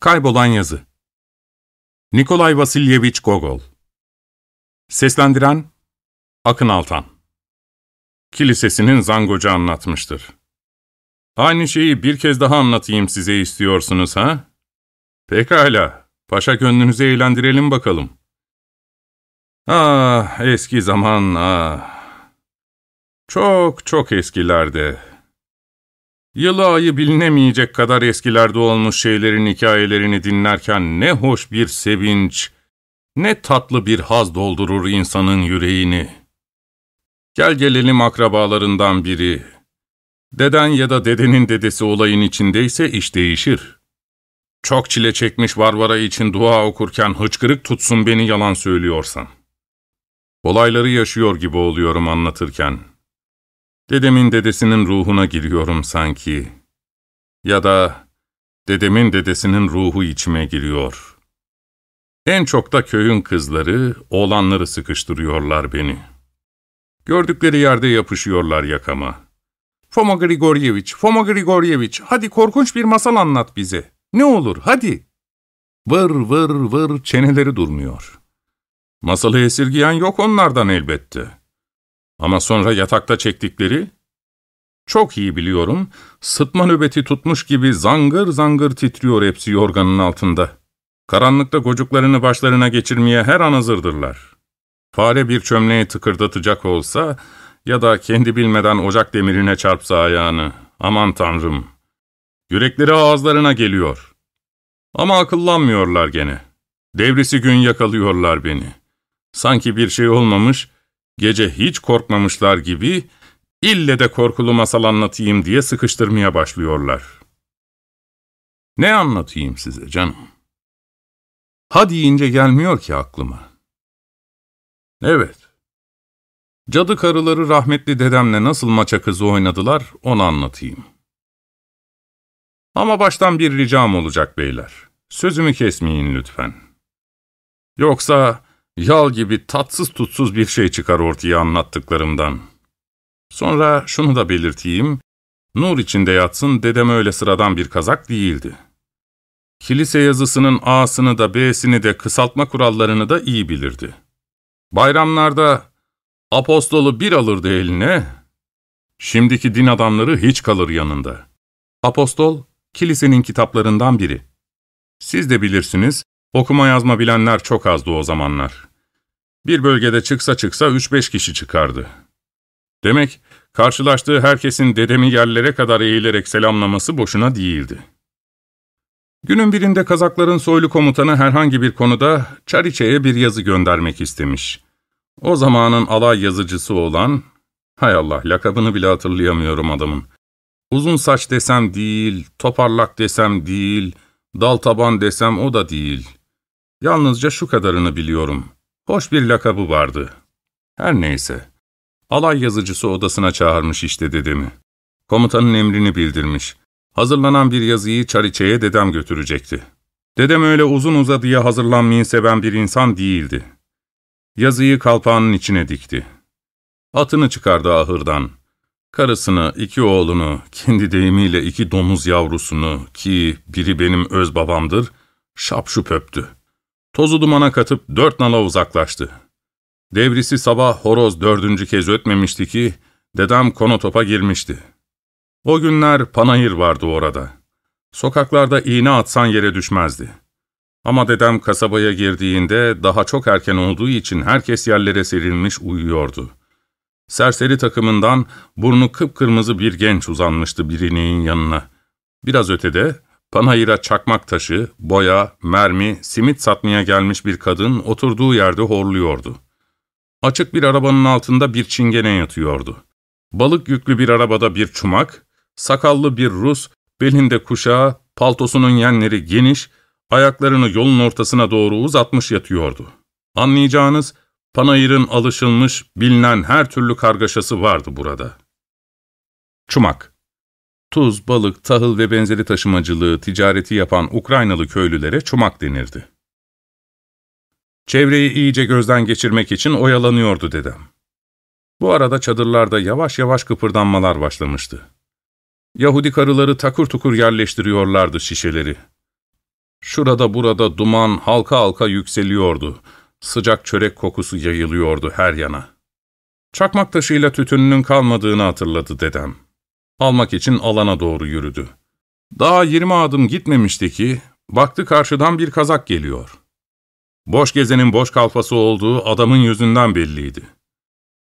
Kaybolan Yazı Nikolay Vasilyevich Gogol Seslendiren Akın Altan Kilisesinin zangocu anlatmıştır. Aynı şeyi bir kez daha anlatayım size istiyorsunuz ha? Pekala, paşa gönlünüzü eğlendirelim bakalım. Ah, eski zaman ah. Çok çok eskilerde. Yılı ayı bilinemeyecek kadar eskilerde olmuş şeylerin hikayelerini dinlerken ne hoş bir sevinç, ne tatlı bir haz doldurur insanın yüreğini. Gel gelelim akrabalarından biri. Deden ya da dedenin dedesi olayın içindeyse iş değişir. Çok çile çekmiş Varvara için dua okurken hıçkırık tutsun beni yalan söylüyorsan. Olayları yaşıyor gibi oluyorum anlatırken. Dedemin dedesinin ruhuna giriyorum sanki. Ya da dedemin dedesinin ruhu içime giriyor. En çok da köyün kızları, oğlanları sıkıştırıyorlar beni. Gördükleri yerde yapışıyorlar yakama. Foma Grigoryevich, Foma Grigoryevich, hadi korkunç bir masal anlat bize. Ne olur, hadi. Vır vır vır çeneleri durmuyor. Masalı esirgiyen yok onlardan elbette. Ama sonra yatakta çektikleri, çok iyi biliyorum, sıtma nöbeti tutmuş gibi zangır zangır titriyor hepsi yorganın altında. Karanlıkta gocuklarını başlarına geçirmeye her an hazırdırlar. Fare bir çömleğe tıkırdatacak olsa ya da kendi bilmeden ocak demirine çarpsa ayağını, aman tanrım. Yürekleri ağızlarına geliyor. Ama akıllanmıyorlar gene. Devrisi gün yakalıyorlar beni. Sanki bir şey olmamış, Gece hiç korkmamışlar gibi, ille de korkulu masal anlatayım diye sıkıştırmaya başlıyorlar. Ne anlatayım size canım? Ha deyince gelmiyor ki aklıma. Evet. Cadı karıları rahmetli dedemle nasıl maça kızı oynadılar onu anlatayım. Ama baştan bir ricam olacak beyler. Sözümü kesmeyin lütfen. Yoksa Yal gibi tatsız tutsuz bir şey çıkar ortaya anlattıklarımdan. Sonra şunu da belirteyim, nur içinde yatsın dedem öyle sıradan bir kazak değildi. Kilise yazısının A'sını da B'sini de kısaltma kurallarını da iyi bilirdi. Bayramlarda apostolu bir alırdı eline, şimdiki din adamları hiç kalır yanında. Apostol, kilisenin kitaplarından biri. Siz de bilirsiniz, okuma yazma bilenler çok azdı o zamanlar. Bir bölgede çıksa çıksa üç beş kişi çıkardı. Demek karşılaştığı herkesin dedemi yerlere kadar eğilerek selamlaması boşuna değildi. Günün birinde Kazakların soylu komutanı herhangi bir konuda Çariçe'ye bir yazı göndermek istemiş. O zamanın alay yazıcısı olan, hay Allah lakabını bile hatırlayamıyorum adamın. Uzun saç desem değil, toparlak desem değil, dal taban desem o da değil. Yalnızca şu kadarını biliyorum. Hoş bir lakabı vardı. Her neyse. Alay yazıcısı odasına çağırmış işte dedemi. Komutanın emrini bildirmiş. Hazırlanan bir yazıyı Çariçe'ye dedem götürecekti. Dedem öyle uzun uzadıya hazırlanmayı seven bir insan değildi. Yazıyı kalpağının içine dikti. Atını çıkardı ahırdan. Karısını, iki oğlunu, kendi deyimiyle iki domuz yavrusunu ki biri benim öz babamdır, şapşup öptü. Tozu dumana katıp dört nala uzaklaştı. Devrisi sabah horoz dördüncü kez ötmemişti ki, dedem konotopa girmişti. O günler panayır vardı orada. Sokaklarda iğne atsan yere düşmezdi. Ama dedem kasabaya girdiğinde daha çok erken olduğu için herkes yerlere serilmiş uyuyordu. Serseri takımından burnu kıpkırmızı bir genç uzanmıştı birinin yanına. Biraz ötede Panayır'a çakmak taşı, boya, mermi, simit satmaya gelmiş bir kadın oturduğu yerde horluyordu. Açık bir arabanın altında bir çingene yatıyordu. Balık yüklü bir arabada bir çumak, sakallı bir Rus, belinde kuşağı, paltosunun yenleri geniş, ayaklarını yolun ortasına doğru uzatmış yatıyordu. Anlayacağınız, Panayır'ın alışılmış, bilinen her türlü kargaşası vardı burada. Çumak Tuz, balık, tahıl ve benzeri taşımacılığı, ticareti yapan Ukraynalı köylülere çumak denirdi. Çevreyi iyice gözden geçirmek için oyalanıyordu dedem. Bu arada çadırlarda yavaş yavaş kıpırdanmalar başlamıştı. Yahudi karıları takır tukur yerleştiriyorlardı şişeleri. Şurada burada duman halka halka yükseliyordu. Sıcak çörek kokusu yayılıyordu her yana. Çakmak taşıyla tütününün kalmadığını hatırladı dedem. Almak için alana doğru yürüdü. Daha yirmi adım gitmemişti ki, baktı karşıdan bir kazak geliyor. Boş gezenin boş kalfası olduğu adamın yüzünden belliydi.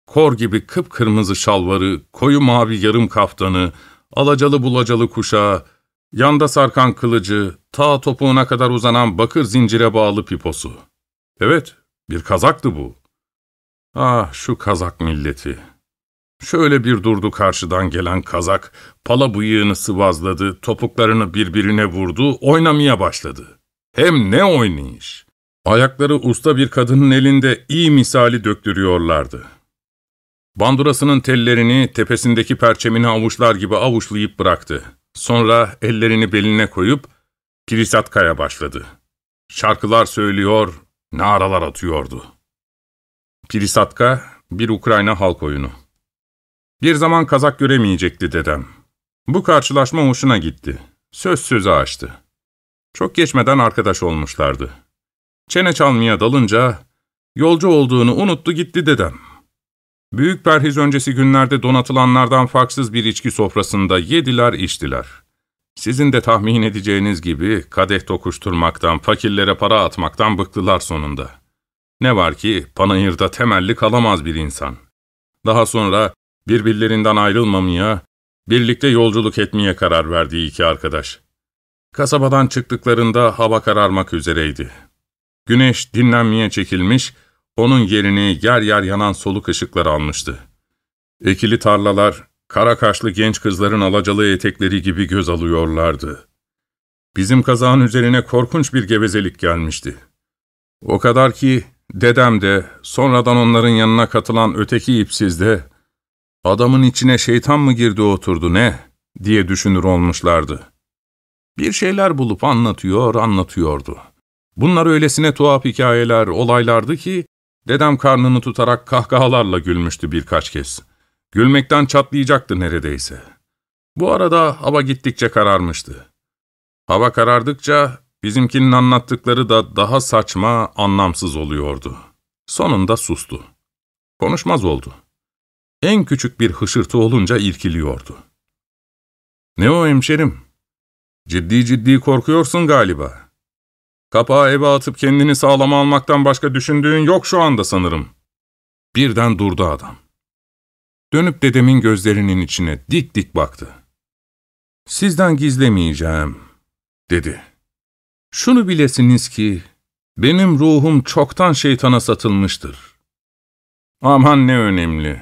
Kor gibi kıpkırmızı şalvarı, koyu mavi yarım kaftanı, alacalı bulacalı kuşağı, yanda sarkan kılıcı, ta topuğuna kadar uzanan bakır zincire bağlı piposu. Evet, bir kazaktı bu. Ah şu kazak milleti. Şöyle bir durdu karşıdan gelen kazak, pala bıyığını sıvazladı, topuklarını birbirine vurdu, oynamaya başladı. Hem ne oynayış! Ayakları usta bir kadının elinde iyi misali döktürüyorlardı. Bandurasının tellerini tepesindeki perçemini avuçlar gibi avuçlayıp bıraktı. Sonra ellerini beline koyup Pirisatka'ya başladı. Şarkılar söylüyor, naralar atıyordu. Pirisatka, bir Ukrayna halk oyunu. Bir zaman kazak göremeyecekti dedem. Bu karşılaşma hoşuna gitti. Söz söze açtı. Çok geçmeden arkadaş olmuşlardı. Çene çalmaya dalınca, yolcu olduğunu unuttu gitti dedem. Büyük perhiz öncesi günlerde donatılanlardan farksız bir içki sofrasında yediler içtiler. Sizin de tahmin edeceğiniz gibi kadeh tokuşturmaktan, fakirlere para atmaktan bıktılar sonunda. Ne var ki panayırda temelli kalamaz bir insan. Daha sonra birbirlerinden ayrılmamaya, birlikte yolculuk etmeye karar verdi iki arkadaş. Kasabadan çıktıklarında hava kararmak üzereydi. Güneş dinlenmeye çekilmiş, onun yerini yer yer yanan soluk ışıklar almıştı. Ekili tarlalar, kara kaşlı genç kızların alacalı etekleri gibi göz alıyorlardı. Bizim kazağın üzerine korkunç bir gevezelik gelmişti. O kadar ki dedem de, sonradan onların yanına katılan öteki ipsiz de, adamın içine şeytan mı girdi oturdu ne, diye düşünür olmuşlardı. Bir şeyler bulup anlatıyor, anlatıyordu. Bunlar öylesine tuhaf hikayeler, olaylardı ki, Dedem karnını tutarak kahkahalarla gülmüştü birkaç kez. Gülmekten çatlayacaktı neredeyse. Bu arada hava gittikçe kararmıştı. Hava karardıkça bizimkinin anlattıkları da daha saçma, anlamsız oluyordu. Sonunda sustu. Konuşmaz oldu. En küçük bir hışırtı olunca irkiliyordu. ''Ne o hemşerim? Ciddi ciddi korkuyorsun galiba.'' Kapağı eve atıp kendini sağlama almaktan başka düşündüğün yok şu anda sanırım. Birden durdu adam. Dönüp dedemin gözlerinin içine dik dik baktı. Sizden gizlemeyeceğim, dedi. Şunu bilesiniz ki, benim ruhum çoktan şeytana satılmıştır. Aman ne önemli.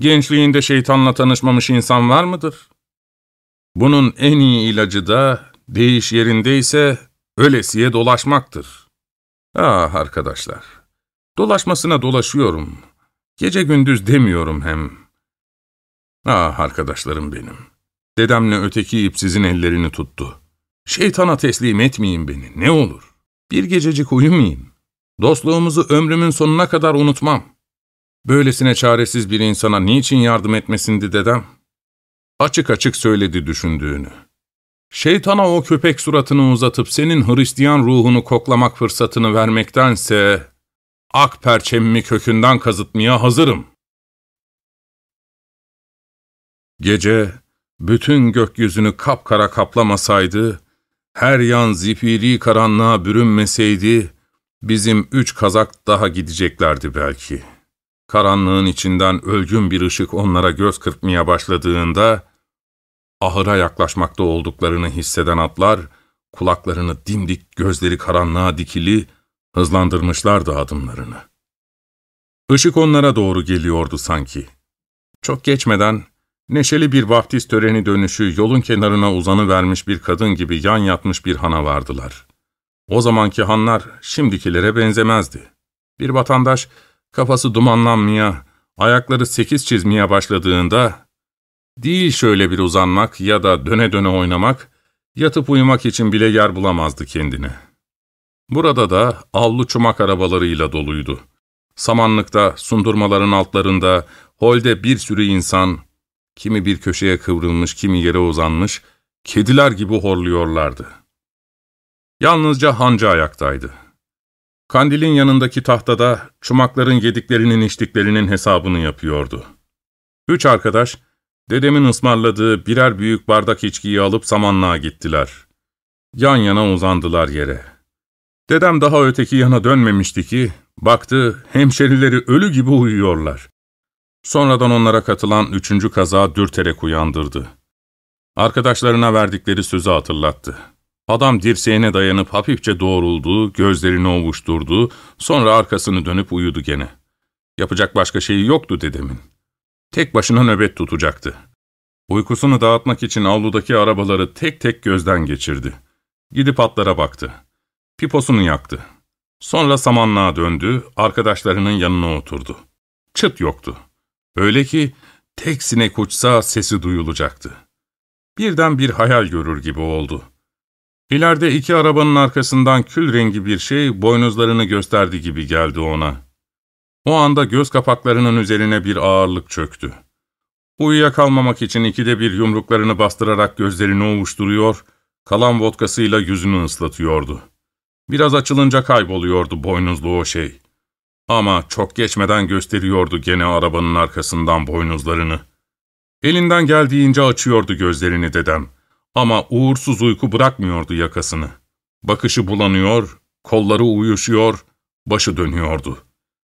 Gençliğinde şeytanla tanışmamış insan var mıdır? Bunun en iyi ilacı da, değiş yerindeyse ölesiye dolaşmaktır. Ah arkadaşlar, dolaşmasına dolaşıyorum. Gece gündüz demiyorum hem. Ah arkadaşlarım benim. Dedemle öteki ipsizin ellerini tuttu. Şeytana teslim etmeyin beni, ne olur. Bir gececik uyumayayım. Dostluğumuzu ömrümün sonuna kadar unutmam. Böylesine çaresiz bir insana niçin yardım etmesindi dedem? Açık açık söyledi düşündüğünü. Şeytana o köpek suratını uzatıp senin Hristiyan ruhunu koklamak fırsatını vermektense, ak perçemimi kökünden kazıtmaya hazırım. Gece, bütün gökyüzünü kapkara kaplamasaydı, her yan zifiri karanlığa bürünmeseydi, bizim üç kazak daha gideceklerdi belki. Karanlığın içinden ölgün bir ışık onlara göz kırpmaya başladığında, ahıra yaklaşmakta olduklarını hisseden atlar, kulaklarını dimdik, gözleri karanlığa dikili, hızlandırmışlardı adımlarını. Işık onlara doğru geliyordu sanki. Çok geçmeden, neşeli bir vaftiz töreni dönüşü yolun kenarına uzanı vermiş bir kadın gibi yan yatmış bir hana vardılar. O zamanki hanlar şimdikilere benzemezdi. Bir vatandaş kafası dumanlanmaya, ayakları sekiz çizmeye başladığında Değil şöyle bir uzanmak ya da döne döne oynamak, yatıp uyumak için bile yer bulamazdı kendine. Burada da avlu çumak arabalarıyla doluydu. Samanlıkta, sundurmaların altlarında, holde bir sürü insan, kimi bir köşeye kıvrılmış, kimi yere uzanmış, kediler gibi horluyorlardı. Yalnızca hancı ayaktaydı. Kandilin yanındaki tahtada çumakların yediklerinin içtiklerinin hesabını yapıyordu. Üç arkadaş, dedemin ısmarladığı birer büyük bardak içkiyi alıp samanlığa gittiler. Yan yana uzandılar yere. Dedem daha öteki yana dönmemişti ki, baktı hemşerileri ölü gibi uyuyorlar. Sonradan onlara katılan üçüncü kaza dürterek uyandırdı. Arkadaşlarına verdikleri sözü hatırlattı. Adam dirseğine dayanıp hafifçe doğruldu, gözlerini ovuşturdu, sonra arkasını dönüp uyudu gene. Yapacak başka şeyi yoktu dedemin. Tek başına nöbet tutacaktı. Uykusunu dağıtmak için avludaki arabaları tek tek gözden geçirdi. Gidip atlara baktı. Piposunu yaktı. Sonra samanlığa döndü, arkadaşlarının yanına oturdu. Çıt yoktu. Öyle ki tek sinek uçsa sesi duyulacaktı. Birden bir hayal görür gibi oldu. İleride iki arabanın arkasından kül rengi bir şey boynuzlarını gösterdi gibi geldi ona. O anda göz kapaklarının üzerine bir ağırlık çöktü. Uyuyakalmamak için ikide bir yumruklarını bastırarak gözlerini ovuşturuyor, kalan vodkasıyla yüzünü ıslatıyordu. Biraz açılınca kayboluyordu boynuzlu o şey. Ama çok geçmeden gösteriyordu gene arabanın arkasından boynuzlarını. Elinden geldiğince açıyordu gözlerini dedem. Ama uğursuz uyku bırakmıyordu yakasını. Bakışı bulanıyor, kolları uyuşuyor, başı dönüyordu.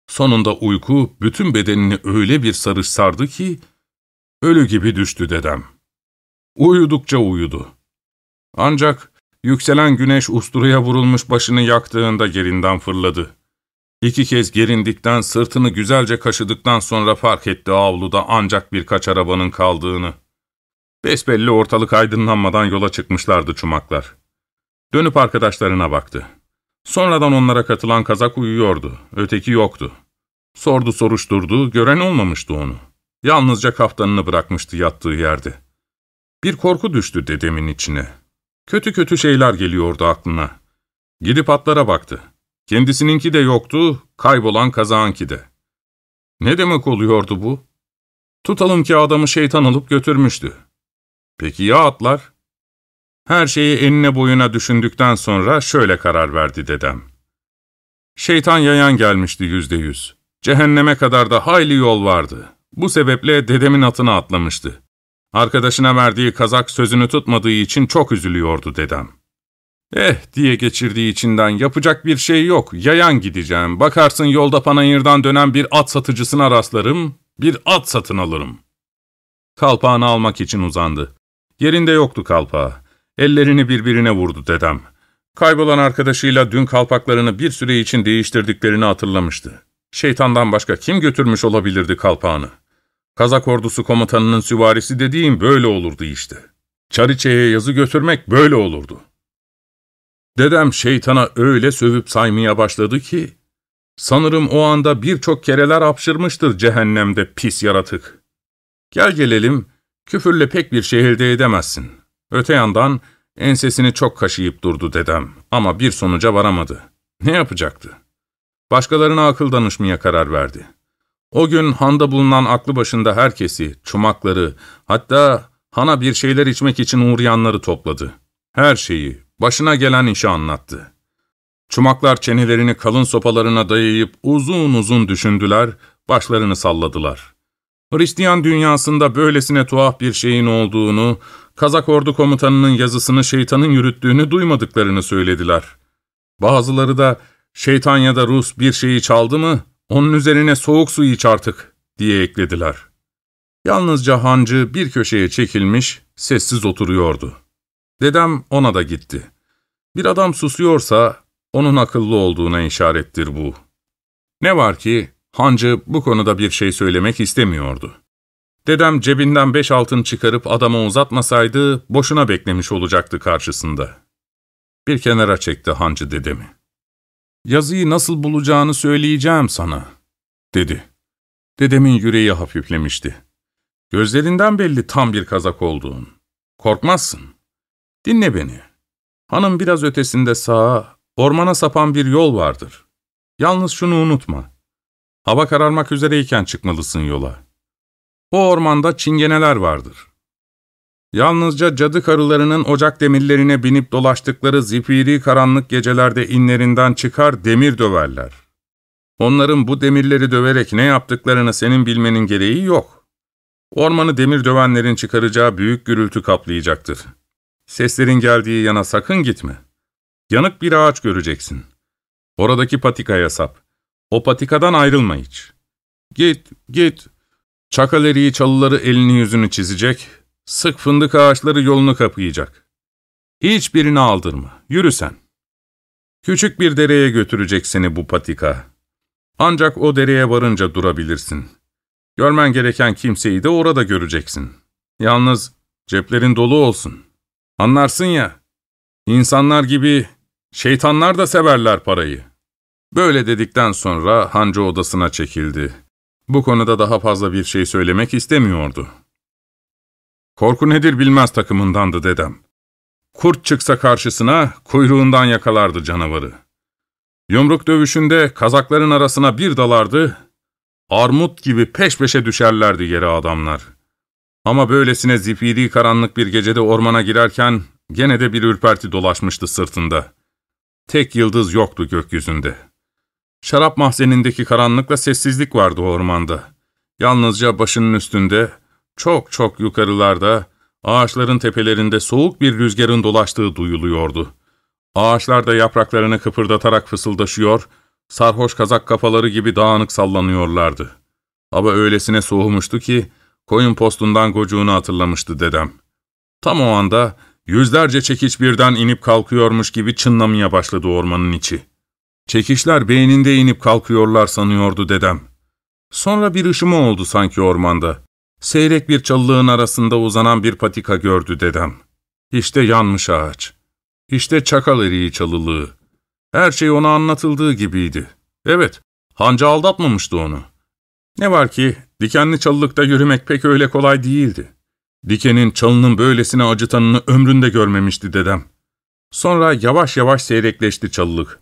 Sonunda uyku bütün bedenini öyle bir sarış sardı ki, ölü gibi düştü dedem. Uyudukça uyudu. Ancak yükselen güneş usturaya vurulmuş başını yaktığında gerinden fırladı. İki kez gerindikten, sırtını güzelce kaşıdıktan sonra fark etti avluda ancak birkaç arabanın kaldığını. Besbelli ortalık aydınlanmadan yola çıkmışlardı çumaklar. Dönüp arkadaşlarına baktı. Sonradan onlara katılan kazak uyuyordu, öteki yoktu. Sordu soruşturdu, gören olmamıştı onu. Yalnızca kaftanını bırakmıştı yattığı yerde. Bir korku düştü dedemin içine. Kötü kötü şeyler geliyordu aklına. Gidip atlara baktı. Kendisininki de yoktu, kaybolan kazağınki de. Ne demek oluyordu bu? Tutalım ki adamı şeytan alıp götürmüştü. Peki ya atlar? Her şeyi enine boyuna düşündükten sonra şöyle karar verdi dedem. Şeytan yayan gelmişti yüzde yüz. Cehenneme kadar da hayli yol vardı. Bu sebeple dedemin atına atlamıştı. Arkadaşına verdiği kazak sözünü tutmadığı için çok üzülüyordu dedem. Eh diye geçirdiği içinden yapacak bir şey yok, yayan gideceğim. Bakarsın yolda panayırdan dönen bir at satıcısına rastlarım, bir at satın alırım. Kalpağını almak için uzandı. Yerinde yoktu kalpağı. Ellerini birbirine vurdu dedem. Kaybolan arkadaşıyla dün kalpaklarını bir süre için değiştirdiklerini hatırlamıştı. Şeytandan başka kim götürmüş olabilirdi kalpağını? Kazak ordusu komutanının süvarisi dediğim böyle olurdu işte. Çariçe'ye yazı götürmek böyle olurdu. Dedem şeytana öyle sövüp saymaya başladı ki, sanırım o anda birçok kereler hapşırmıştır cehennemde pis yaratık. Gel gelelim, küfürle pek bir şey elde edemezsin. Öte yandan ensesini çok kaşıyıp durdu dedem ama bir sonuca varamadı. Ne yapacaktı? Başkalarına akıl danışmaya karar verdi. O gün handa bulunan aklı başında herkesi, çumakları, hatta hana bir şeyler içmek için uğrayanları topladı. Her şeyi, başına gelen işi anlattı. Çumaklar çenelerini kalın sopalarına dayayıp uzun uzun düşündüler, başlarını salladılar. Hristiyan dünyasında böylesine tuhaf bir şeyin olduğunu, Kazak ordu komutanının yazısını şeytanın yürüttüğünü duymadıklarını söylediler. Bazıları da şeytan ya da Rus bir şeyi çaldı mı, onun üzerine soğuk su iç artık diye eklediler. Yalnızca hancı bir köşeye çekilmiş, sessiz oturuyordu. Dedem ona da gitti. Bir adam susuyorsa onun akıllı olduğuna işarettir bu. Ne var ki hancı bu konuda bir şey söylemek istemiyordu. Dedem cebinden beş altın çıkarıp adama uzatmasaydı boşuna beklemiş olacaktı karşısında. Bir kenara çekti hancı dedemi. Yazıyı nasıl bulacağını söyleyeceğim sana, dedi. Dedemin yüreği hafiflemişti. Gözlerinden belli tam bir kazak olduğun. Korkmazsın. Dinle beni. Hanım biraz ötesinde sağa, ormana sapan bir yol vardır. Yalnız şunu unutma. Hava kararmak üzereyken çıkmalısın yola. O ormanda çingeneler vardır. Yalnızca cadı karılarının ocak demirlerine binip dolaştıkları zifiri karanlık gecelerde inlerinden çıkar demir döverler. Onların bu demirleri döverek ne yaptıklarını senin bilmenin gereği yok. Ormanı demir dövenlerin çıkaracağı büyük gürültü kaplayacaktır. Seslerin geldiği yana sakın gitme. Yanık bir ağaç göreceksin. Oradaki patikaya sap. O patikadan ayrılma hiç. Git, git. Çakaleriği çalıları elini yüzünü çizecek, sık fındık ağaçları yolunu kapayacak. Hiçbirini aldırma, yürü sen. Küçük bir dereye götürecek seni bu patika. Ancak o dereye varınca durabilirsin. Görmen gereken kimseyi de orada göreceksin. Yalnız ceplerin dolu olsun. Anlarsın ya, insanlar gibi şeytanlar da severler parayı. Böyle dedikten sonra hancı odasına çekildi. Bu konuda daha fazla bir şey söylemek istemiyordu. Korku nedir bilmez takımındandı dedem. Kurt çıksa karşısına kuyruğundan yakalardı canavarı. Yumruk dövüşünde kazakların arasına bir dalardı, armut gibi peş peşe düşerlerdi yere adamlar. Ama böylesine zifiri karanlık bir gecede ormana girerken gene de bir ürperti dolaşmıştı sırtında. Tek yıldız yoktu gökyüzünde. Şarap mahzenindeki karanlıkla sessizlik vardı ormanda. Yalnızca başının üstünde, çok çok yukarılarda, ağaçların tepelerinde soğuk bir rüzgarın dolaştığı duyuluyordu. Ağaçlar da yapraklarını kıpırdatarak fısıldaşıyor, sarhoş kazak kafaları gibi dağınık sallanıyorlardı. Hava öylesine soğumuştu ki, koyun postundan gocuğunu hatırlamıştı dedem. Tam o anda yüzlerce çekiç birden inip kalkıyormuş gibi çınlamaya başladı ormanın içi. Çekişler beyninde inip kalkıyorlar sanıyordu dedem. Sonra bir ışıma oldu sanki ormanda. Seyrek bir çalılığın arasında uzanan bir patika gördü dedem. İşte yanmış ağaç. İşte çakal eriği çalılığı. Her şey ona anlatıldığı gibiydi. Evet, hanca aldatmamıştı onu. Ne var ki, dikenli çalılıkta yürümek pek öyle kolay değildi. Dikenin, çalının böylesine acıtanını ömründe görmemişti dedem. Sonra yavaş yavaş seyrekleşti çalılık.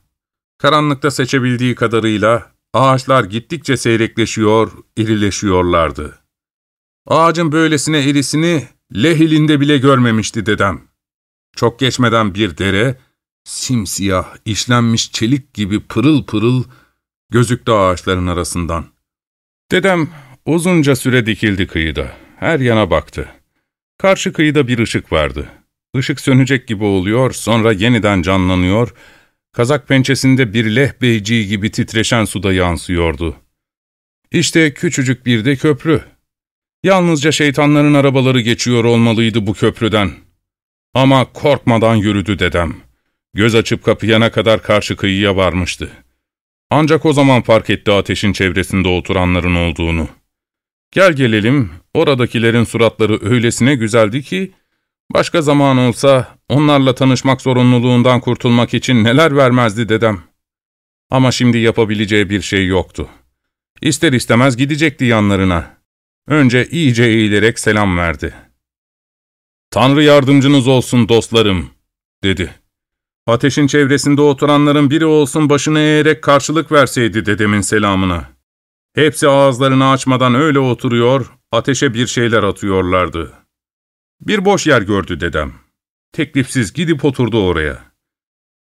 Karanlıkta seçebildiği kadarıyla ağaçlar gittikçe seyrekleşiyor, irileşiyorlardı. Ağacın böylesine irisini lehilinde bile görmemişti dedem. Çok geçmeden bir dere, simsiyah, işlenmiş çelik gibi pırıl pırıl gözüktü ağaçların arasından. Dedem uzunca süre dikildi kıyıda, her yana baktı. Karşı kıyıda bir ışık vardı. Işık sönecek gibi oluyor, sonra yeniden canlanıyor, kazak pençesinde bir lehbeyciği gibi titreşen suda yansıyordu. İşte küçücük bir de köprü. Yalnızca şeytanların arabaları geçiyor olmalıydı bu köprüden. Ama korkmadan yürüdü dedem. Göz açıp kapayana kadar karşı kıyıya varmıştı. Ancak o zaman fark etti ateşin çevresinde oturanların olduğunu. Gel gelelim, oradakilerin suratları öylesine güzeldi ki, başka zaman olsa onlarla tanışmak zorunluluğundan kurtulmak için neler vermezdi dedem. Ama şimdi yapabileceği bir şey yoktu. İster istemez gidecekti yanlarına. Önce iyice eğilerek selam verdi. ''Tanrı yardımcınız olsun dostlarım.'' dedi. Ateşin çevresinde oturanların biri olsun başını eğerek karşılık verseydi dedemin selamına. Hepsi ağızlarını açmadan öyle oturuyor, ateşe bir şeyler atıyorlardı. Bir boş yer gördü dedem. Teklifsiz gidip oturdu oraya.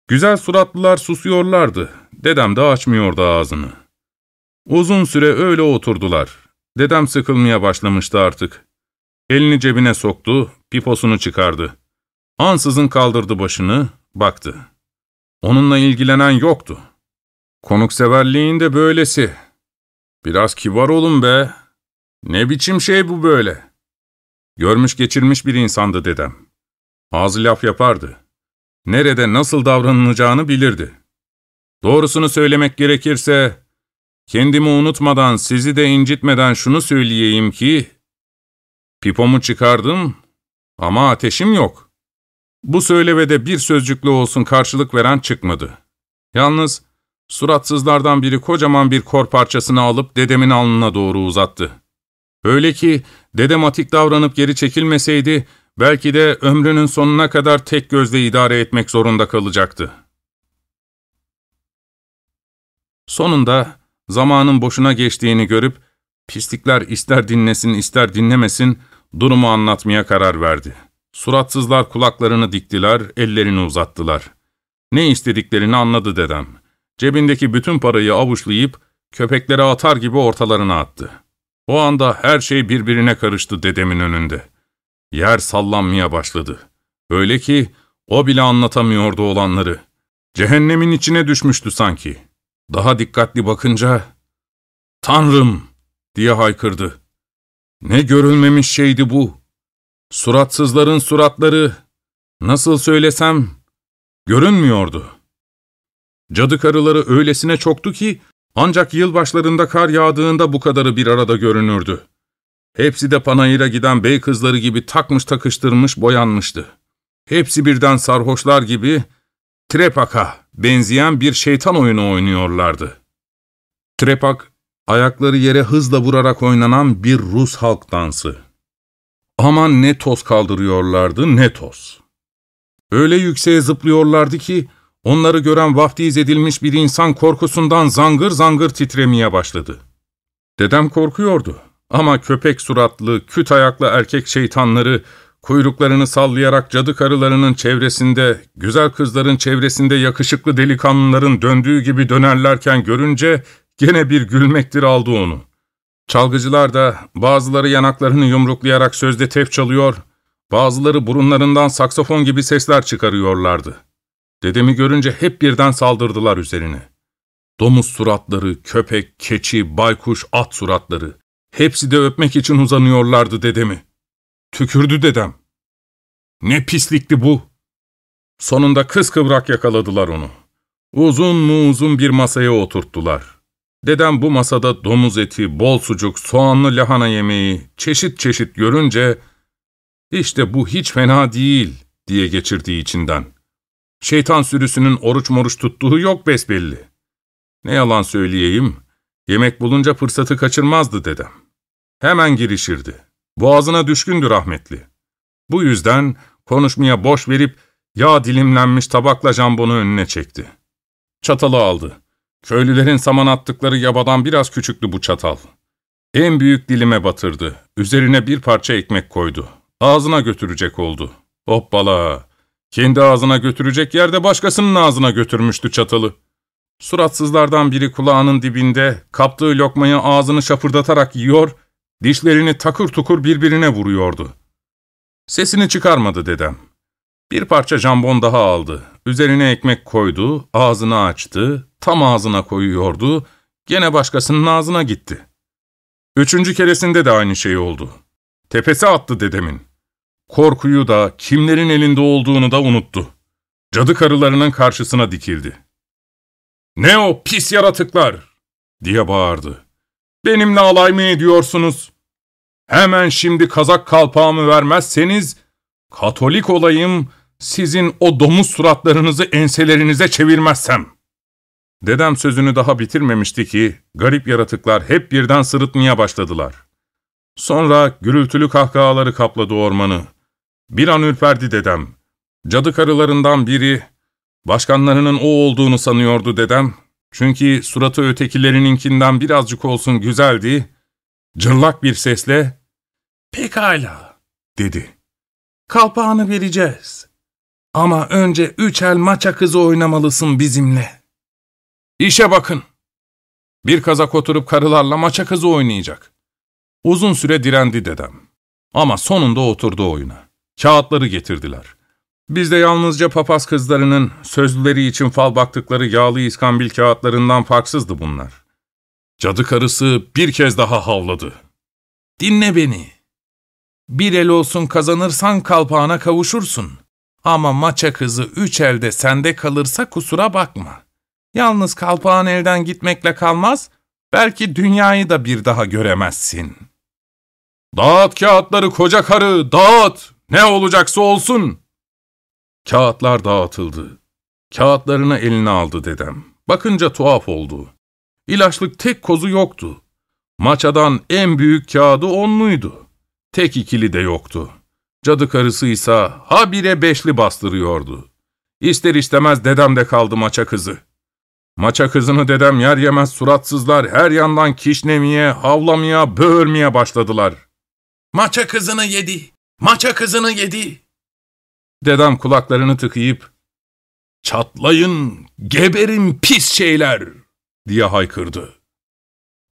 Güzel suratlılar susuyorlardı. Dedem de açmıyordu ağzını. Uzun süre öyle oturdular. Dedem sıkılmaya başlamıştı artık. Elini cebine soktu, piposunu çıkardı. Ansızın kaldırdı başını, baktı. Onunla ilgilenen yoktu. Konukseverliğin de böylesi. Biraz kibar olun be. Ne biçim şey bu böyle? Görmüş geçirmiş bir insandı dedem. Ağzı laf yapardı. Nerede nasıl davranılacağını bilirdi. Doğrusunu söylemek gerekirse, kendimi unutmadan, sizi de incitmeden şunu söyleyeyim ki, pipomu çıkardım ama ateşim yok. Bu söylevede bir sözcüklü olsun karşılık veren çıkmadı. Yalnız suratsızlardan biri kocaman bir kor parçasını alıp dedemin alnına doğru uzattı. Öyle ki dedem atik davranıp geri çekilmeseydi, belki de ömrünün sonuna kadar tek gözle idare etmek zorunda kalacaktı. Sonunda zamanın boşuna geçtiğini görüp, pislikler ister dinlesin ister dinlemesin, durumu anlatmaya karar verdi. Suratsızlar kulaklarını diktiler, ellerini uzattılar. Ne istediklerini anladı dedem. Cebindeki bütün parayı avuçlayıp köpeklere atar gibi ortalarına attı. O anda her şey birbirine karıştı dedemin önünde. Yer sallanmaya başladı. Öyle ki o bile anlatamıyordu olanları. Cehennemin içine düşmüştü sanki. Daha dikkatli bakınca, ''Tanrım!'' diye haykırdı. Ne görülmemiş şeydi bu. Suratsızların suratları, nasıl söylesem, görünmüyordu. Cadı karıları öylesine çoktu ki, ancak yılbaşlarında kar yağdığında bu kadarı bir arada görünürdü. Hepsi de panayıra giden bey kızları gibi takmış takıştırmış boyanmıştı. Hepsi birden sarhoşlar gibi trepaka benzeyen bir şeytan oyunu oynuyorlardı. Trepak, ayakları yere hızla vurarak oynanan bir Rus halk dansı. Aman ne toz kaldırıyorlardı ne toz. Öyle yükseğe zıplıyorlardı ki, onları gören vaftiz edilmiş bir insan korkusundan zangır zangır titremeye başladı. Dedem korkuyordu ama köpek suratlı, küt ayaklı erkek şeytanları kuyruklarını sallayarak cadı karılarının çevresinde, güzel kızların çevresinde yakışıklı delikanlıların döndüğü gibi dönerlerken görünce gene bir gülmektir aldı onu. Çalgıcılar da bazıları yanaklarını yumruklayarak sözde tef çalıyor, bazıları burunlarından saksafon gibi sesler çıkarıyorlardı. Dedemi görünce hep birden saldırdılar üzerine. Domuz suratları, köpek, keçi, baykuş, at suratları. Hepsi de öpmek için uzanıyorlardı dedemi. Tükürdü dedem. Ne pislikti bu. Sonunda kıskıvrak yakaladılar onu. Uzun mu uzun bir masaya oturttular. Dedem bu masada domuz eti, bol sucuk, soğanlı lahana yemeği, çeşit çeşit görünce, işte bu hiç fena değil diye geçirdiği içinden. Şeytan sürüsünün oruç moruç tuttuğu yok besbelli. Ne yalan söyleyeyim, yemek bulunca fırsatı kaçırmazdı dedem. Hemen girişirdi. Boğazına düşkündü rahmetli. Bu yüzden konuşmaya boş verip yağ dilimlenmiş tabakla jambonu önüne çekti. Çatalı aldı. Köylülerin saman attıkları yabadan biraz küçüktü bu çatal. En büyük dilime batırdı. Üzerine bir parça ekmek koydu. Ağzına götürecek oldu. Hoppala! Kendi ağzına götürecek yerde başkasının ağzına götürmüştü çatalı. Suratsızlardan biri kulağının dibinde kaptığı lokmayı ağzını şapırdatarak yiyor, dişlerini takır tukur birbirine vuruyordu. Sesini çıkarmadı dedem. Bir parça jambon daha aldı. Üzerine ekmek koydu, ağzını açtı, tam ağzına koyuyordu, gene başkasının ağzına gitti. Üçüncü keresinde de aynı şey oldu. Tepesi attı dedemin. Korkuyu da, kimlerin elinde olduğunu da unuttu. Cadı karılarının karşısına dikildi. ''Ne o pis yaratıklar!'' diye bağırdı. ''Benimle alay mı ediyorsunuz? Hemen şimdi kazak kalpağımı vermezseniz, Katolik olayım, sizin o domuz suratlarınızı enselerinize çevirmezsem.'' Dedem sözünü daha bitirmemişti ki, garip yaratıklar hep birden sırıtmaya başladılar. Sonra gürültülü kahkahaları kapladı ormanı. Bir an ürperdi dedem. Cadı karılarından biri, başkanlarının o olduğunu sanıyordu dedem. Çünkü suratı ötekilerininkinden birazcık olsun güzeldi. Cırlak bir sesle, ''Pekala'' dedi. ''Kalpağını vereceğiz. Ama önce üç el maça kızı oynamalısın bizimle.'' İşe bakın. Bir kazak oturup karılarla maça kızı oynayacak. Uzun süre direndi dedem. Ama sonunda oturdu oyuna. Kağıtları getirdiler. Bizde yalnızca papaz kızlarının sözlüleri için fal baktıkları yağlı iskambil kağıtlarından farksızdı bunlar. Cadı karısı bir kez daha havladı. Dinle beni. Bir el olsun kazanırsan kalpağına kavuşursun. Ama maça kızı üç elde sende kalırsa kusura bakma. Yalnız kalpağın elden gitmekle kalmaz, belki dünyayı da bir daha göremezsin. Dağıt kağıtları koca karı, dağıt! Ne olacaksa olsun! Kağıtlar dağıtıldı. Kağıtlarını eline aldı dedem. Bakınca tuhaf oldu. İlaçlık tek kozu yoktu. Maçadan en büyük kağıdı onluydu. Tek ikili de yoktu. Cadı karısıysa habire beşli bastırıyordu. İster istemez dedem de kaldı maça kızı. Maça kızını dedem yer yemez suratsızlar her yandan kişnemeye, havlamaya, böğürmeye başladılar. ''Maça kızını yedi, maça kızını yedi.'' Dedem kulaklarını tıkayıp, ''Çatlayın, geberin pis şeyler!'' diye haykırdı.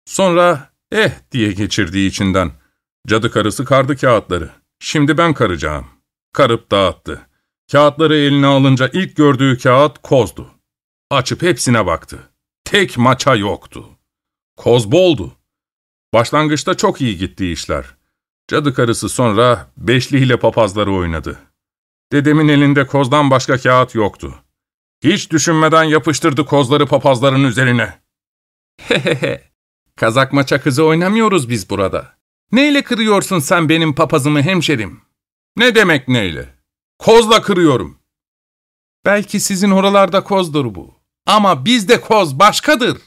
Sonra eh diye geçirdiği içinden. Cadı karısı kardı kağıtları. Şimdi ben karacağım. Karıp dağıttı. Kağıtları eline alınca ilk gördüğü kağıt kozdu. Açıp hepsine baktı. Tek maça yoktu. Koz boldu. Başlangıçta çok iyi gitti işler. Cadı karısı sonra beşliyle papazları oynadı. Dedemin elinde kozdan başka kağıt yoktu. Hiç düşünmeden yapıştırdı kozları papazların üzerine. Hehehe, kazak maça kızı oynamıyoruz biz burada. Neyle kırıyorsun sen benim papazımı hemşerim? Ne demek neyle? Kozla kırıyorum. Belki sizin oralarda kozdur bu. Ama bizde koz başkadır.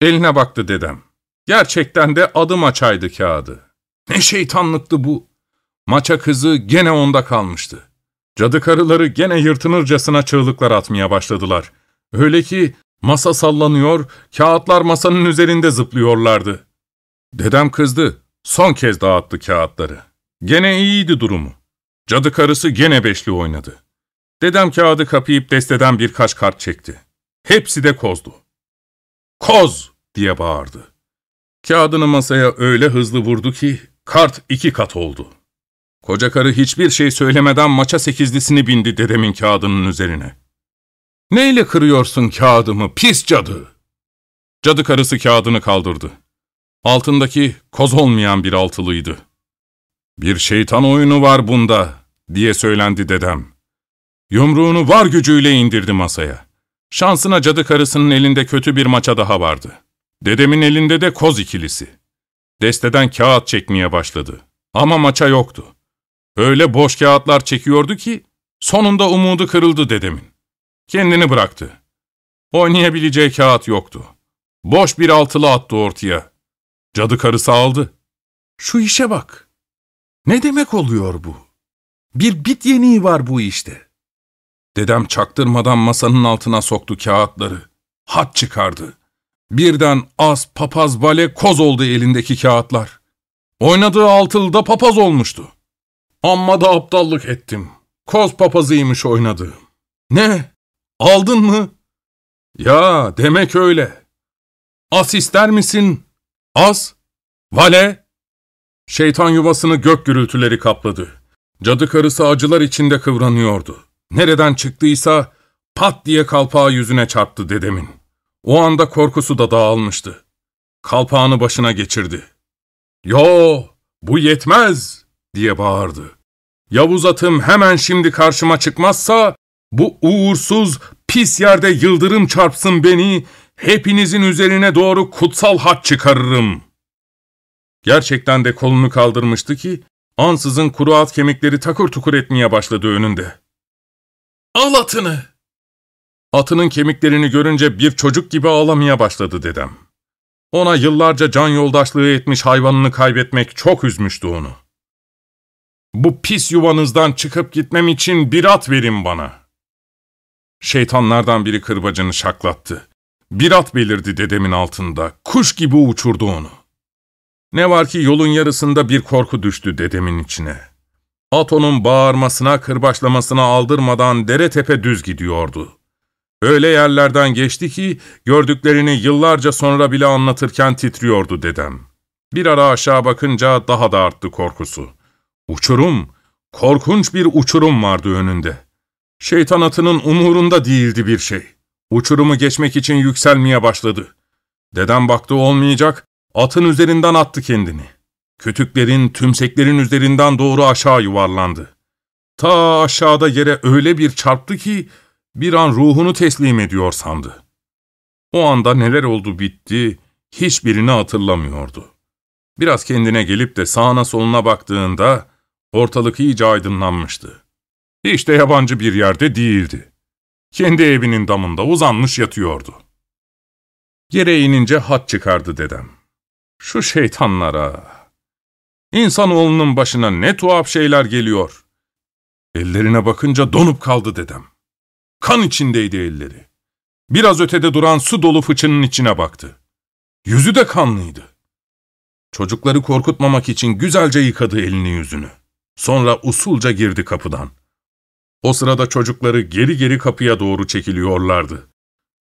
Eline baktı dedem. Gerçekten de adı maçaydı kağıdı. Ne şeytanlıktı bu. Maça kızı gene onda kalmıştı. Cadı karıları gene yırtınırcasına çığlıklar atmaya başladılar. Öyle ki masa sallanıyor, kağıtlar masanın üzerinde zıplıyorlardı. Dedem kızdı. Son kez dağıttı kağıtları. Gene iyiydi durumu. Cadı karısı gene beşli oynadı. Dedem kağıdı kapayıp desteden birkaç kart çekti. Hepsi de kozdu. Koz diye bağırdı. Kağıdını masaya öyle hızlı vurdu ki kart iki kat oldu. Koca karı hiçbir şey söylemeden maça sekizlisini bindi dedemin kağıdının üzerine. Neyle kırıyorsun kağıdımı pis cadı? Cadı karısı kağıdını kaldırdı. Altındaki koz olmayan bir altılıydı. Bir şeytan oyunu var bunda diye söylendi dedem. Yumruğunu var gücüyle indirdi masaya. Şansına cadı karısının elinde kötü bir maça daha vardı. Dedemin elinde de koz ikilisi. Desteden kağıt çekmeye başladı. Ama maça yoktu. Öyle boş kağıtlar çekiyordu ki sonunda umudu kırıldı dedemin. Kendini bıraktı. Oynayabileceği kağıt yoktu. Boş bir altılı attı ortaya. Cadı karısı aldı. Şu işe bak. Ne demek oluyor bu? Bir bit yeniği var bu işte. Dedem çaktırmadan masanın altına soktu kağıtları. Hat çıkardı. Birden az, papaz, bale, koz oldu elindeki kağıtlar. Oynadığı altılıda papaz olmuştu. Amma da aptallık ettim. Koz papazıymış oynadığım. Ne? Aldın mı? Ya demek öyle. As ister misin? As? Vale? Şeytan yuvasını gök gürültüleri kapladı. Cadı karısı acılar içinde kıvranıyordu. Nereden çıktıysa pat diye kalpağı yüzüne çarptı dedemin. O anda korkusu da dağılmıştı. Kalpağını başına geçirdi. ''Yo, bu yetmez!'' diye bağırdı. ''Yavuz atım hemen şimdi karşıma çıkmazsa, bu uğursuz, pis yerde yıldırım çarpsın beni, hepinizin üzerine doğru kutsal hat çıkarırım.'' Gerçekten de kolunu kaldırmıştı ki, ansızın kuru at kemikleri takır tukur etmeye başladı önünde. ''Al atını!'' Atının kemiklerini görünce bir çocuk gibi ağlamaya başladı dedem. Ona yıllarca can yoldaşlığı etmiş hayvanını kaybetmek çok üzmüştü onu. ''Bu pis yuvanızdan çıkıp gitmem için bir at verin bana.'' Şeytanlardan biri kırbacını şaklattı. Bir at belirdi dedemin altında, kuş gibi uçurdu onu. Ne var ki yolun yarısında bir korku düştü dedemin içine. At onun bağırmasına, kırbaçlamasına aldırmadan dere tepe düz gidiyordu. Öyle yerlerden geçti ki gördüklerini yıllarca sonra bile anlatırken titriyordu dedem. Bir ara aşağı bakınca daha da arttı korkusu. Uçurum, korkunç bir uçurum vardı önünde. Şeytan atının umurunda değildi bir şey. Uçurumu geçmek için yükselmeye başladı. Dedem baktı olmayacak, atın üzerinden attı kendini. Kütüklerin, tümseklerin üzerinden doğru aşağı yuvarlandı. Ta aşağıda yere öyle bir çarptı ki bir an ruhunu teslim ediyor sandı. O anda neler oldu bitti, hiçbirini hatırlamıyordu. Biraz kendine gelip de sağına soluna baktığında ortalık iyice aydınlanmıştı. Hiç de yabancı bir yerde değildi. Kendi evinin damında uzanmış yatıyordu. Yere inince hat çıkardı dedem. Şu şeytanlara, İnsanoğlunun başına ne tuhaf şeyler geliyor. Ellerine bakınca donup kaldı dedem. Kan içindeydi elleri. Biraz ötede duran su dolu fıçının içine baktı. Yüzü de kanlıydı. Çocukları korkutmamak için güzelce yıkadı elini yüzünü. Sonra usulca girdi kapıdan. O sırada çocukları geri geri kapıya doğru çekiliyorlardı.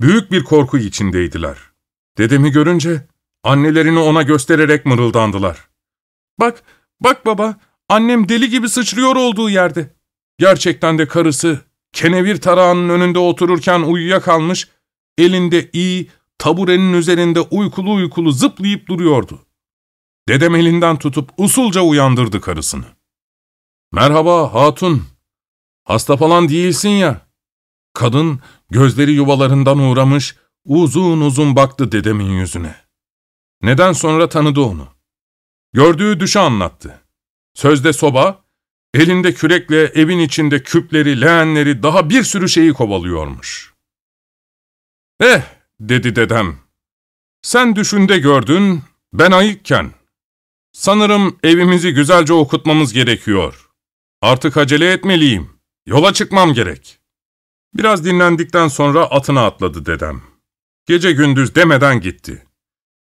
Büyük bir korku içindeydiler. Dedemi görünce annelerini ona göstererek mırıldandılar. Bak, bak baba, annem deli gibi sıçrıyor olduğu yerde. Gerçekten de karısı kenevir tarağının önünde otururken uyuyakalmış, elinde iyi, taburenin üzerinde uykulu uykulu zıplayıp duruyordu. Dedem elinden tutup usulca uyandırdı karısını. ''Merhaba hatun, hasta falan değilsin ya.'' Kadın gözleri yuvalarından uğramış, uzun uzun baktı dedemin yüzüne. Neden sonra tanıdı onu. Gördüğü düşü anlattı. Sözde soba, elinde kürekle evin içinde küpleri, leğenleri, daha bir sürü şeyi kovalıyormuş. ''Eh'' dedi dedem. ''Sen düşünde gördün, ben ayıkken. Sanırım evimizi güzelce okutmamız gerekiyor. Artık acele etmeliyim. Yola çıkmam gerek.'' Biraz dinlendikten sonra atına atladı dedem. Gece gündüz demeden gitti.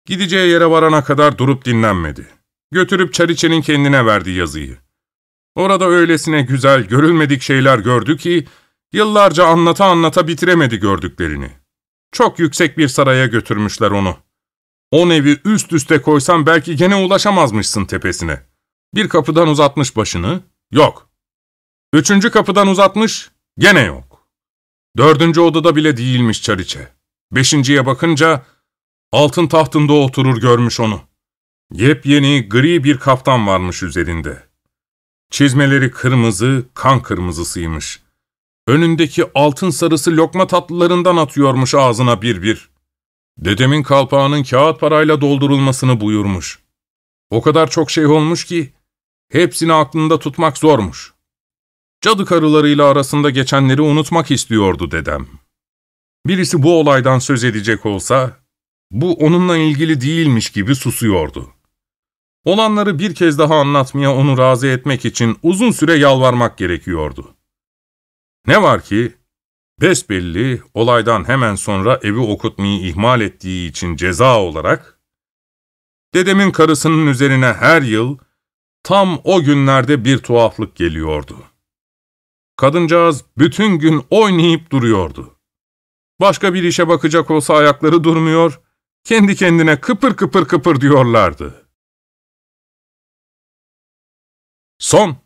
Gideceği yere varana kadar durup dinlenmedi. Götürüp Çariçe'nin kendine verdi yazıyı. Orada öylesine güzel, görülmedik şeyler gördü ki, yıllarca anlata anlata bitiremedi gördüklerini. Çok yüksek bir saraya götürmüşler onu. On evi üst üste koysan belki gene ulaşamazmışsın tepesine. Bir kapıdan uzatmış başını, yok. Üçüncü kapıdan uzatmış, gene yok. Dördüncü odada bile değilmiş Çariçe. Beşinciye bakınca, altın tahtında oturur görmüş onu. Yepyeni gri bir kaftan varmış üzerinde. Çizmeleri kırmızı, kan kırmızısıymış. Önündeki altın sarısı lokma tatlılarından atıyormuş ağzına bir bir. Dedemin kalpağının kağıt parayla doldurulmasını buyurmuş. O kadar çok şey olmuş ki, hepsini aklında tutmak zormuş. Cadı karılarıyla arasında geçenleri unutmak istiyordu dedem. Birisi bu olaydan söz edecek olsa, bu onunla ilgili değilmiş gibi susuyordu. Olanları bir kez daha anlatmaya onu razı etmek için uzun süre yalvarmak gerekiyordu. Ne var ki, besbelli olaydan hemen sonra evi okutmayı ihmal ettiği için ceza olarak, dedemin karısının üzerine her yıl tam o günlerde bir tuhaflık geliyordu. Kadıncağız bütün gün oynayıp duruyordu. Başka bir işe bakacak olsa ayakları durmuyor, kendi kendine kıpır kıpır kıpır diyorlardı. Son